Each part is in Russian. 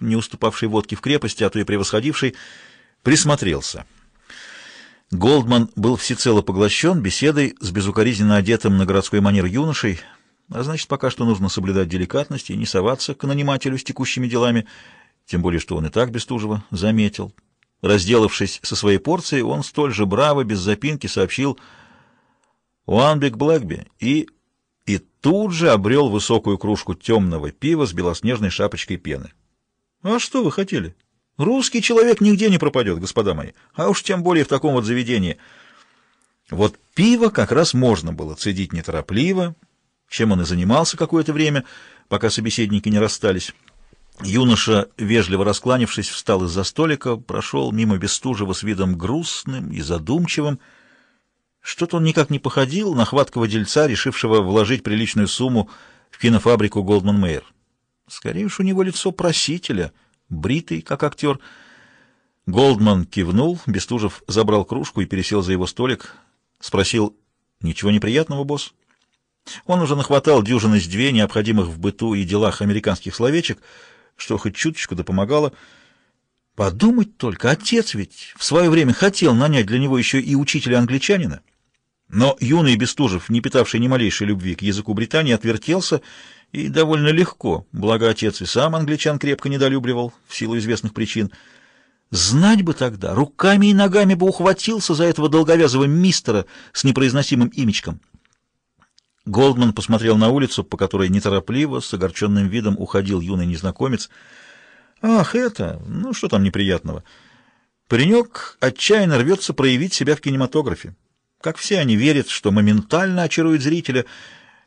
не уступавший водке в крепости, а то и превосходивший, присмотрелся. Голдман был всецело поглощен беседой с безукоризненно одетым на городской манер юношей, а значит, пока что нужно соблюдать деликатность и не соваться к нанимателю с текущими делами, тем более, что он и так Бестужева заметил. Разделавшись со своей порцией, он столь же браво, без запинки, сообщил «Уанбек Блэкби» и и тут же обрел высокую кружку темного пива с белоснежной шапочкой пены. — А что вы хотели? Русский человек нигде не пропадет, господа мои, а уж тем более в таком вот заведении. Вот пиво как раз можно было цедить неторопливо, чем он и занимался какое-то время, пока собеседники не расстались. Юноша, вежливо раскланившись, встал из-за столика, прошел мимо Бестужева с видом грустным и задумчивым, что-то он никак не походил на хваткого дельца, решившего вложить приличную сумму в кинофабрику Голдман Мейер. Скорее уж у него лицо просителя, бритый, как актер. Голдман кивнул, Бестужев забрал кружку и пересел за его столик. Спросил, ничего неприятного, босс? Он уже нахватал дюжины с две необходимых в быту и делах американских словечек, что хоть чуточку да помогало. Подумать только, отец ведь в свое время хотел нанять для него еще и учителя-англичанина. Но юный Бестужев, не питавший ни малейшей любви к языку Британии, отвертелся и довольно легко, благо отец и сам англичан крепко недолюбливал в силу известных причин. Знать бы тогда, руками и ногами бы ухватился за этого долговязого мистера с непроизносимым имечком. Голдман посмотрел на улицу, по которой неторопливо, с огорченным видом уходил юный незнакомец. «Ах, это... Ну, что там неприятного?» Паренек отчаянно рвется проявить себя в кинематографе. Как все они верят, что моментально очарует зрителя,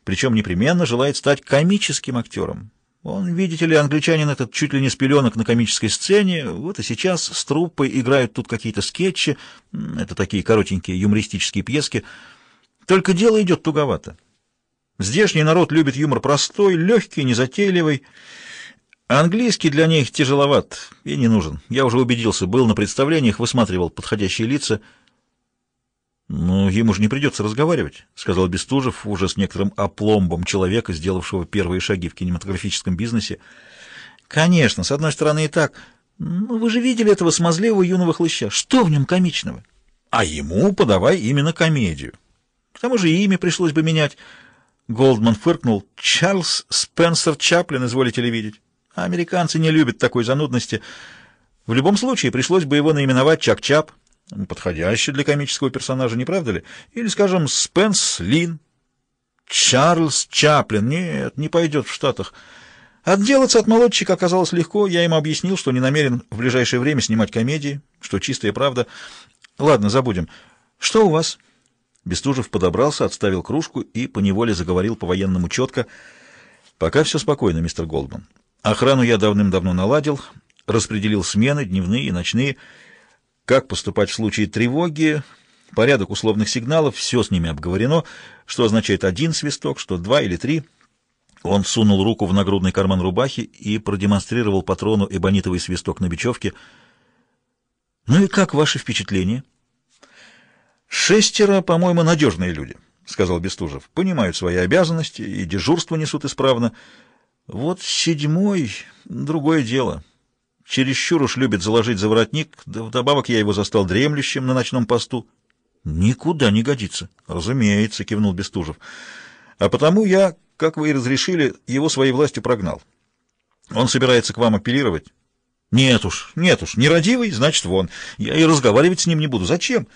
причем непременно желает стать комическим актером. Он, видите ли, англичанин этот чуть ли не с пеленок на комической сцене, вот и сейчас с труппой играют тут какие-то скетчи, это такие коротенькие юмористические пьески. Только дело идет туговато. Здешний народ любит юмор простой, легкий, незатейливый. Английский для них тяжеловат и не нужен. Я уже убедился, был на представлениях, высматривал подходящие лица — «Ну, ему же не придется разговаривать», — сказал Бестужев уже с некоторым опломбом человека, сделавшего первые шаги в кинематографическом бизнесе. «Конечно, с одной стороны и так. Ну, вы же видели этого смазливого юного хлыща. Что в нем комичного? А ему подавай именно комедию. К тому же имя пришлось бы менять». Голдман фыркнул. «Чарльз Спенсер Чаплин, изволите ли видеть? Американцы не любят такой занудности. В любом случае, пришлось бы его наименовать Чак-Чап». Подходящий для комического персонажа, не правда ли? Или, скажем, Спенс Лин. Чарльз Чаплин. Нет, не пойдет в Штатах. Отделаться от молодчика оказалось легко. Я ему объяснил, что не намерен в ближайшее время снимать комедии, что чистая правда. Ладно, забудем. Что у вас? Бестужев подобрался, отставил кружку и поневоле заговорил по-военному четко. Пока все спокойно, мистер Голдман. Охрану я давным-давно наладил, распределил смены, дневные и ночные, как поступать в случае тревоги, порядок условных сигналов, все с ними обговорено, что означает один свисток, что два или три. Он сунул руку в нагрудный карман рубахи и продемонстрировал патрону эбонитовый свисток на бечевке. «Ну и как ваши впечатления?» «Шестеро, по-моему, надежные люди», — сказал Бестужев. «Понимают свои обязанности и дежурство несут исправно. Вот седьмой — другое дело» чересчур уж любит заложить за воротник, да вдобавок я его застал дремлющим на ночном посту. — Никуда не годится. — Разумеется, — кивнул Бестужев. — А потому я, как вы и разрешили, его своей властью прогнал. Он собирается к вам апеллировать. — Нет уж, нет уж, нерадивый, значит, вон. Я и разговаривать с ним не буду. Зачем?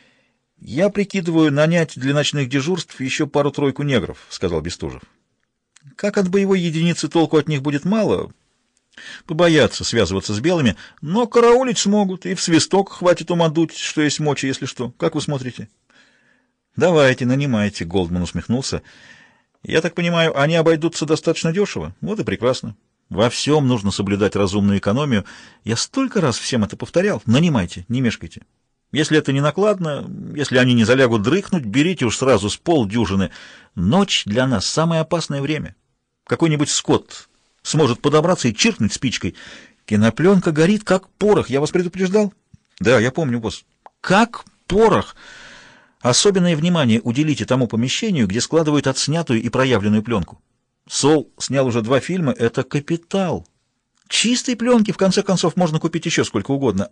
— Я прикидываю нанять для ночных дежурств еще пару-тройку негров, — сказал Бестужев. — Как от боевой единицы толку от них будет мало, Побоятся связываться с белыми, но караулить смогут, и в свисток хватит ума дуть, что есть мочи, если что. Как вы смотрите? Давайте, нанимайте, Голдман усмехнулся. Я так понимаю, они обойдутся достаточно дешево? Вот и прекрасно. Во всем нужно соблюдать разумную экономию. Я столько раз всем это повторял. Нанимайте, не мешкайте. Если это не накладно, если они не залягут дрыхнуть, берите уж сразу с полдюжины. Ночь для нас самое опасное время. Какой-нибудь скот сможет подобраться и чиркнуть спичкой. Кинопленка горит, как порох. Я вас предупреждал? Да, я помню, босс. Как порох. Особенное внимание уделите тому помещению, где складывают отснятую и проявленную пленку. Сол снял уже два фильма. Это капитал. Чистой пленки, в конце концов, можно купить еще сколько угодно,